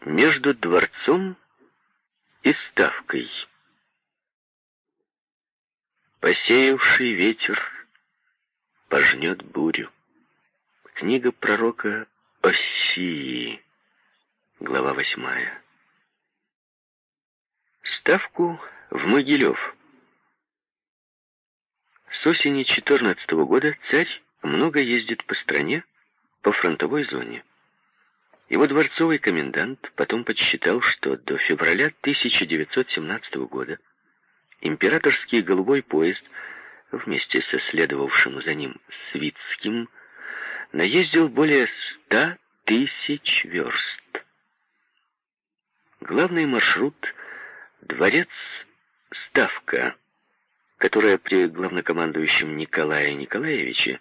между дворцом и ставкой. Посеявший ветер пожнет бурю. Книга пророка Осии, глава восьмая. Ставку в Могилев. С осени 14 года царь много ездит по стране, по фронтовой зоне. Его дворцовый комендант потом подсчитал, что до февраля 1917 года императорский голубой поезд вместе со следовавшим за ним Свитским наездил более ста тысяч верст. Главный маршрут — дворец Ставка, которая при главнокомандующем Николае Николаевиче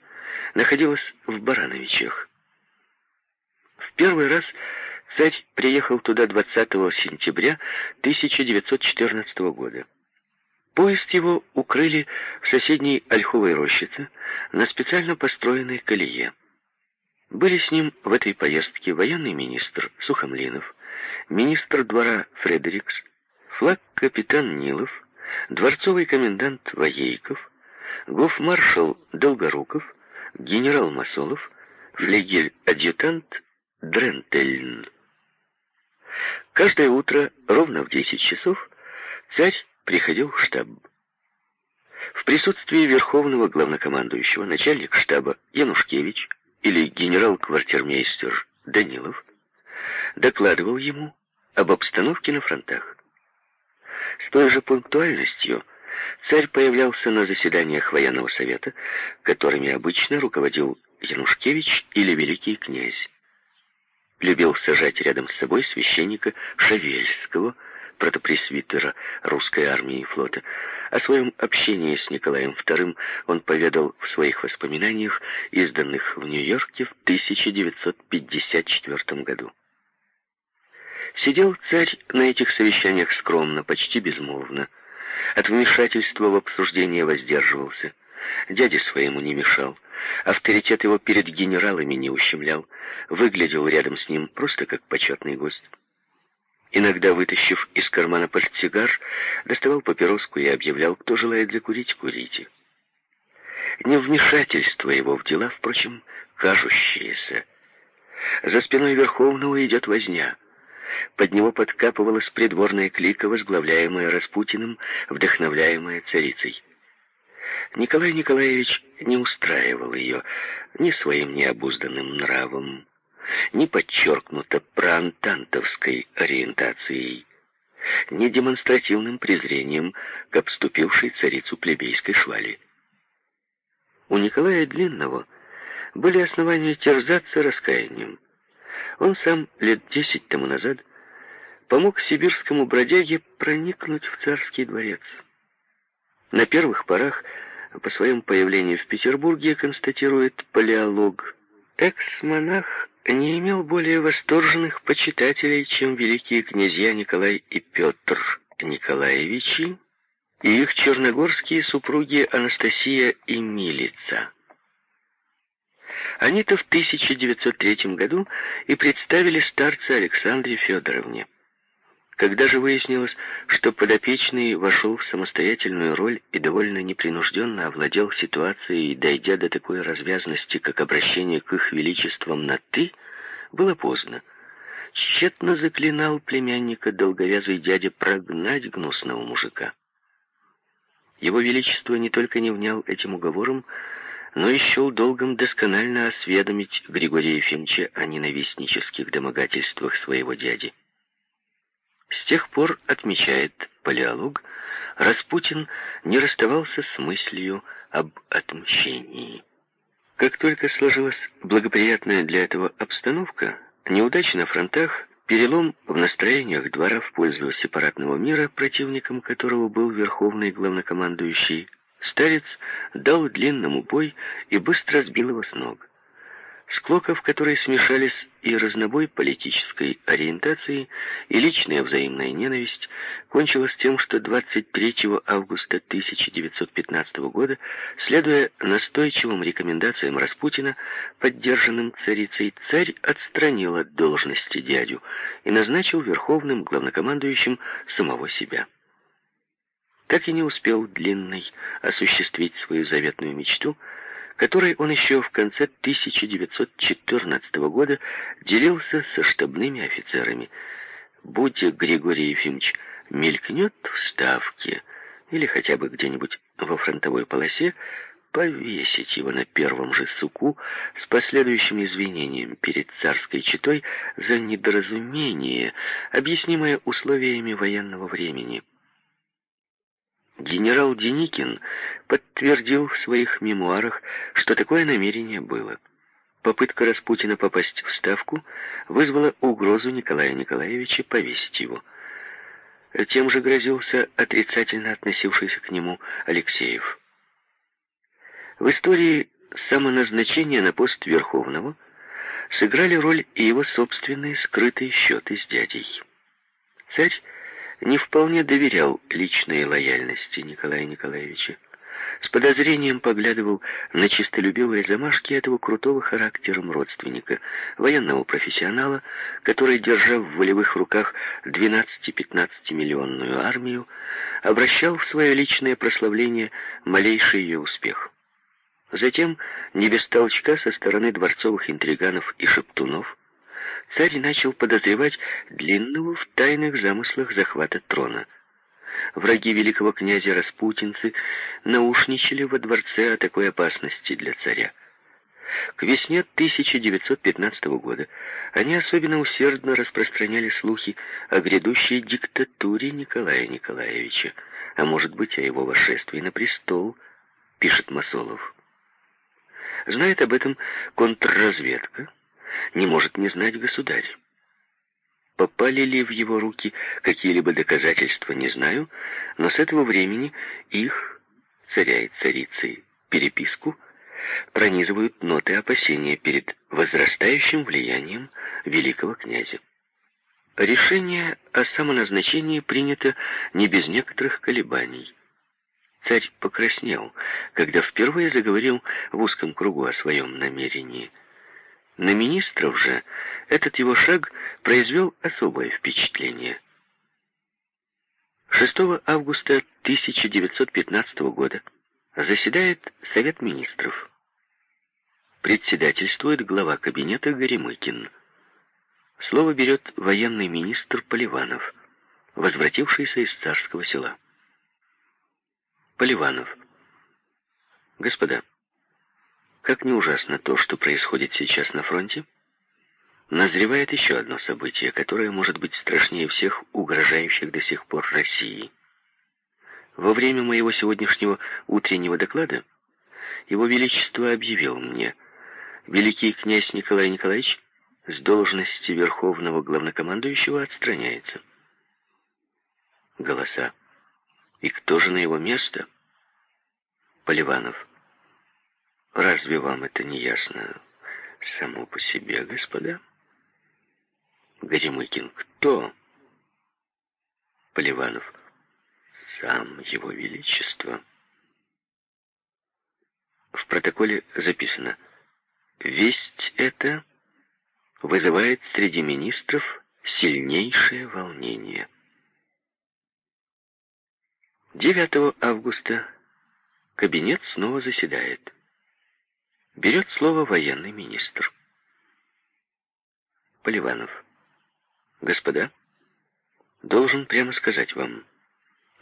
находилась в Барановичах. Первый раз царь приехал туда 20 сентября 1914 года. Поезд его укрыли в соседней ольховой рощице на специально построенной колее. Были с ним в этой поездке военный министр Сухомлинов, министр двора Фредерикс, флаг-капитан Нилов, дворцовый комендант Воейков, гофмаршал Долгоруков, генерал Масолов, флегель-адъютант Дрентельн. Каждое утро ровно в 10 часов царь приходил в штаб. В присутствии верховного главнокомандующего начальник штаба Янушкевич или генерал-квартирмейстер Данилов докладывал ему об обстановке на фронтах. С той же пунктуальностью царь появлялся на заседаниях военного совета, которыми обычно руководил Янушкевич или великий князь любил сажать рядом с собой священника Шавельского, протопресвитера русской армии и флота. О своем общении с Николаем II он поведал в своих воспоминаниях, изданных в Нью-Йорке в 1954 году. Сидел царь на этих совещаниях скромно, почти безмолвно. От вмешательства в обсуждение воздерживался. Дяде своему не мешал. Авторитет его перед генералами не ущемлял. Выглядел рядом с ним просто как почетный гость. Иногда, вытащив из кармана портсигар, доставал папироску и объявлял, кто желает закурить, курите. Невмешательство его в дела, впрочем, кажущееся. За спиной Верховного идет возня. Под него подкапывалась придворная клика, возглавляемая Распутиным, вдохновляемая царицей. Николай Николаевич не устраивал ее ни своим необузданным нравом, ни подчеркнуто проантантовской ориентацией, ни демонстративным презрением к обступившей царицу плебейской швали. У Николая Длинного были основания терзаться раскаянием. Он сам лет десять тому назад помог сибирскому бродяге проникнуть в царский дворец. На первых порах по своему появлению в Петербурге, констатирует палеолог, экс-монах не имел более восторженных почитателей, чем великие князья Николай и Петр Николаевичи и их черногорские супруги Анастасия и Милица. Они-то в 1903 году и представили старца Александре Федоровне. Когда же выяснилось, что подопечный вошел в самостоятельную роль и довольно непринужденно овладел ситуацией, дойдя до такой развязности, как обращение к их величествам на «ты», было поздно. Тщетно заклинал племянника долговязый дядя прогнать гнусного мужика. Его Величество не только не внял этим уговором, но счел долгом досконально осведомить Григория Ефимовича о ненавистнических домогательствах своего дяди. С тех пор, отмечает палеолог, Распутин не расставался с мыслью об отмщении. Как только сложилась благоприятная для этого обстановка, неудачи на фронтах, перелом в настроениях двора в пользу сепаратного мира, противником которого был верховный главнокомандующий, старец дал длинному бой и быстро сбил его с ног. Склока, в которой смешались и разнобой политической ориентации, и личная взаимная ненависть, кончилась тем, что 23 августа 1915 года, следуя настойчивым рекомендациям Распутина, поддержанным царицей, царь отстранил от должности дядю и назначил верховным главнокомандующим самого себя. Так и не успел Длинный осуществить свою заветную мечту — которой он еще в конце 1914 года делился со штабными офицерами. Будь Григорий Ефимович мелькнет в Ставке или хотя бы где-нибудь во фронтовой полосе, повесить его на первом же суку с последующим извинением перед царской четой за недоразумение, объяснимое условиями военного времени. Генерал Деникин подтвердил в своих мемуарах, что такое намерение было. Попытка Распутина попасть в Ставку вызвала угрозу Николая Николаевича повесить его. Тем же грозился отрицательно относившийся к нему Алексеев. В истории самоназначения на пост Верховного сыграли роль и его собственные скрытые счеты с дядей. Царь не вполне доверял личной лояльности Николая Николаевича. С подозрением поглядывал на чистолюбивые замашки этого крутого характером родственника, военного профессионала, который, держа в волевых руках 12-15 миллионную армию, обращал в свое личное прославление малейший ее успех. Затем, не без толчка со стороны дворцовых интриганов и шептунов, царь начал подозревать Длинного в тайных замыслах захвата трона. Враги великого князя распутинцы наушничали во дворце о такой опасности для царя. К весне 1915 года они особенно усердно распространяли слухи о грядущей диктатуре Николая Николаевича, а может быть, о его восшествии на престол, пишет Масолов. Знает об этом контрразведка, не может не знать государь. Попали ли в его руки какие-либо доказательства, не знаю, но с этого времени их, царя и царицы, переписку, пронизывают ноты опасения перед возрастающим влиянием великого князя. Решение о самоназначении принято не без некоторых колебаний. Царь покраснел, когда впервые заговорил в узком кругу о своем намерении – на министров же этот его шаг произвел особое впечатление. 6 августа 1915 года заседает Совет министров. Председательствует глава кабинета Горемыкин. Слово берет военный министр Поливанов, возвратившийся из царского села. Поливанов. Господа, как не ужасно то, что происходит сейчас на фронте, назревает еще одно событие, которое может быть страшнее всех угрожающих до сих пор России. Во время моего сегодняшнего утреннего доклада Его Величество объявил мне, великий князь Николай Николаевич с должности Верховного Главнокомандующего отстраняется. Голоса. И кто же на его место? Поливанов. Разве вам это не ясно само по себе, господа? Горемыкин, кто? Поливанов, сам его величество. В протоколе записано, весть эта вызывает среди министров сильнейшее волнение. 9 августа кабинет снова заседает. Берет слово военный министр. Поливанов. Господа, должен прямо сказать вам,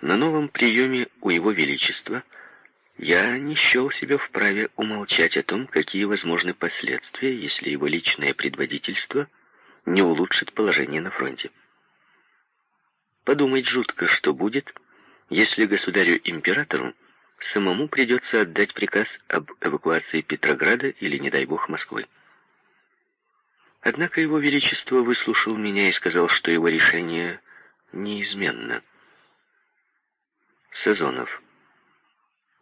на новом приеме у Его Величества я не счел себя вправе умолчать о том, какие возможны последствия, если его личное предводительство не улучшит положение на фронте. Подумать жутко, что будет, если государю-императору самому придется отдать приказ об эвакуации Петрограда или, не дай бог, Москвы. Однако его величество выслушал меня и сказал, что его решение неизменно. Сазонов.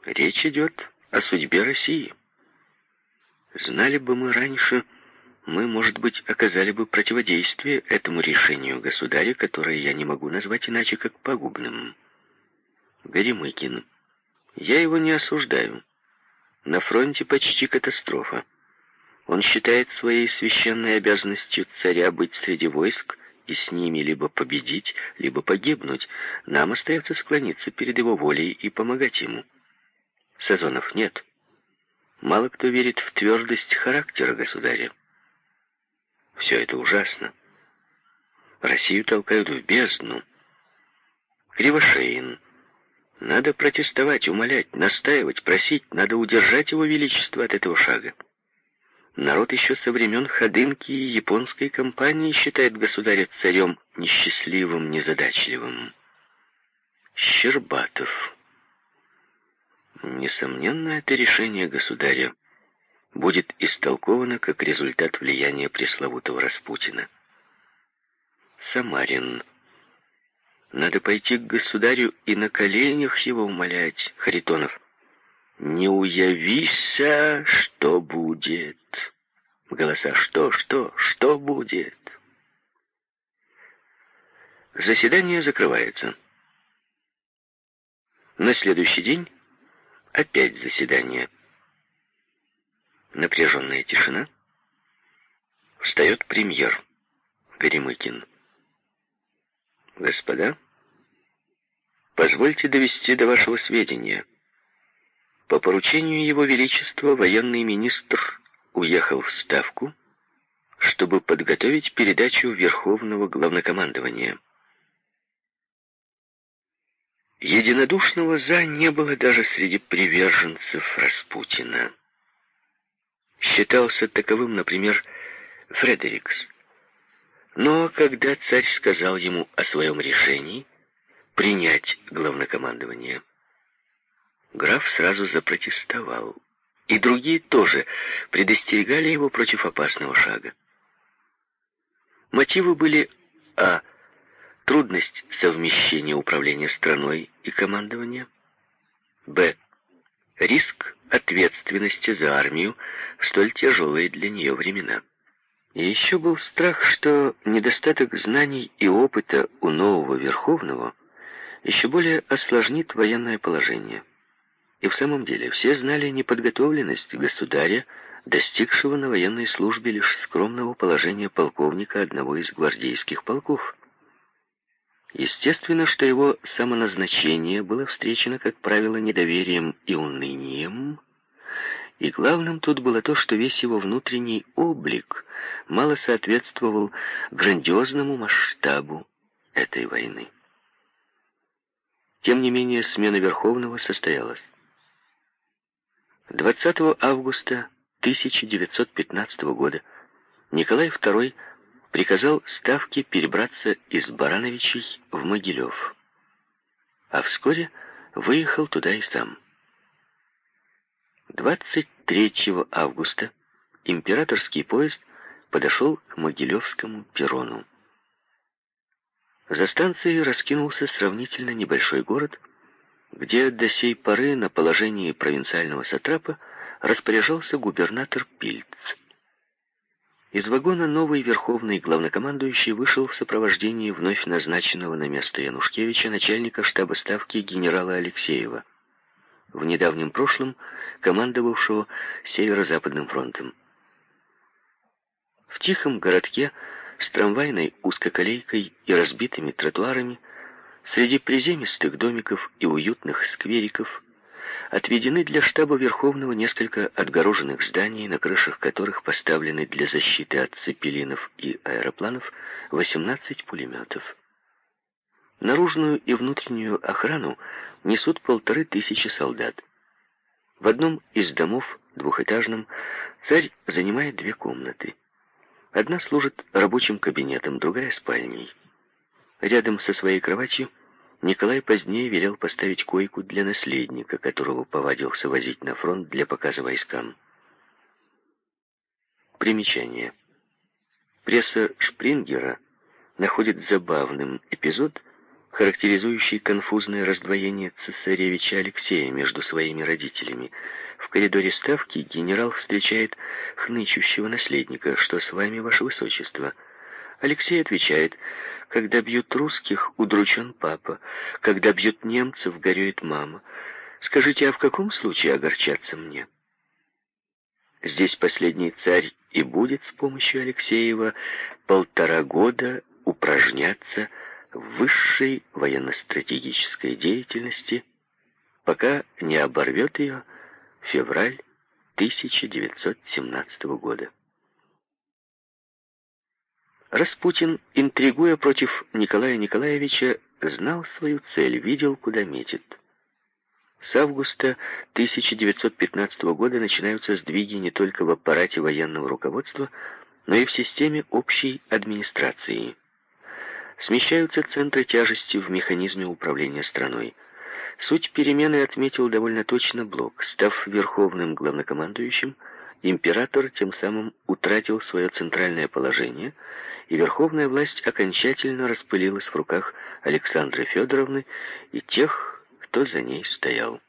Речь идет о судьбе России. Знали бы мы раньше, мы, может быть, оказали бы противодействие этому решению государя, которое я не могу назвать иначе, как пагубным. Горемыкин. Я его не осуждаю. На фронте почти катастрофа. Он считает своей священной обязанностью царя быть среди войск и с ними либо победить, либо погибнуть. Нам остается склониться перед его волей и помогать ему. Сазонов нет. Мало кто верит в твердость характера государя. Все это ужасно. Россию толкают в бездну. Кривошеин. Надо протестовать, умолять, настаивать, просить. Надо удержать его величество от этого шага. Народ еще со времен Ходынки и японской компании считает государя царем несчастливым, незадачливым. Щербатов. Несомненно, это решение государя будет истолковано как результат влияния пресловутого Распутина. Самарин. Надо пойти к государю и на коленях его умолять, Харитонов. «Не уявися, что будет!» Голоса «Что, что, что будет?» Заседание закрывается. На следующий день опять заседание. Напряженная тишина. Встает премьер Горемыкин. «Господа, позвольте довести до вашего сведения. По поручению Его Величества военный министр уехал в Ставку, чтобы подготовить передачу Верховного Главнокомандования. Единодушного «за» не было даже среди приверженцев Распутина. Считался таковым, например, Фредерикс. Но когда царь сказал ему о своем решении принять главнокомандование, граф сразу запротестовал. И другие тоже предостерегали его против опасного шага. Мотивы были а. Трудность совмещения управления страной и командования. б. Риск ответственности за армию в столь тяжелые для нее времена. И еще был страх, что недостаток знаний и опыта у нового Верховного еще более осложнит военное положение. И в самом деле все знали неподготовленность государя, достигшего на военной службе лишь скромного положения полковника одного из гвардейских полков. Естественно, что его самоназначение было встречено, как правило, недоверием и унынием, и главным тут было то, что весь его внутренний облик мало соответствовал грандиозному масштабу этой войны. Тем не менее, смена Верховного состоялась. 20 августа 1915 года Николай II приказал Ставке перебраться из Барановичей в Могилев, а вскоре выехал туда и сам. 23 августа императорский поезд подошел к Могилевскому перрону. За станцией раскинулся сравнительно небольшой город, где до сей поры на положении провинциального сатрапа распоряжался губернатор Пильц. Из вагона новый верховный главнокомандующий вышел в сопровождении вновь назначенного на место Янушкевича начальника штаба ставки генерала Алексеева, в недавнем прошлом командовавшего Северо-Западным фронтом. В тихом городке с трамвайной узкоколейкой и разбитыми тротуарами Среди приземистых домиков и уютных сквериков отведены для штаба Верховного несколько отгороженных зданий, на крышах которых поставлены для защиты от цепелинов и аэропланов 18 пулеметов. Наружную и внутреннюю охрану несут полторы тысячи солдат. В одном из домов, двухэтажном, царь занимает две комнаты. Одна служит рабочим кабинетом, другая — спальней. Рядом со своей кроватью Николай позднее велел поставить койку для наследника, которого повадился возить на фронт для показа войскам. Примечание. Пресса Шпрингера находит забавным эпизод, характеризующий конфузное раздвоение цесаревича Алексея между своими родителями, В коридоре ставки генерал встречает хнычущего наследника. «Что с вами, ваше высочество?» Алексей отвечает, «Когда бьют русских, удручен папа. Когда бьют немцев, горюет мама. Скажите, а в каком случае огорчаться мне?» Здесь последний царь и будет с помощью Алексеева полтора года упражняться в высшей военно-стратегической деятельности, пока не оборвет ее февраль 1917 года. Распутин, интригуя против Николая Николаевича, знал свою цель, видел, куда метит. С августа 1915 года начинаются сдвиги не только в аппарате военного руководства, но и в системе общей администрации. Смещаются центры тяжести в механизме управления страной. Суть перемены отметил довольно точно Блок. Став верховным главнокомандующим, император тем самым утратил свое центральное положение, и верховная власть окончательно распылилась в руках Александры Федоровны и тех, кто за ней стоял.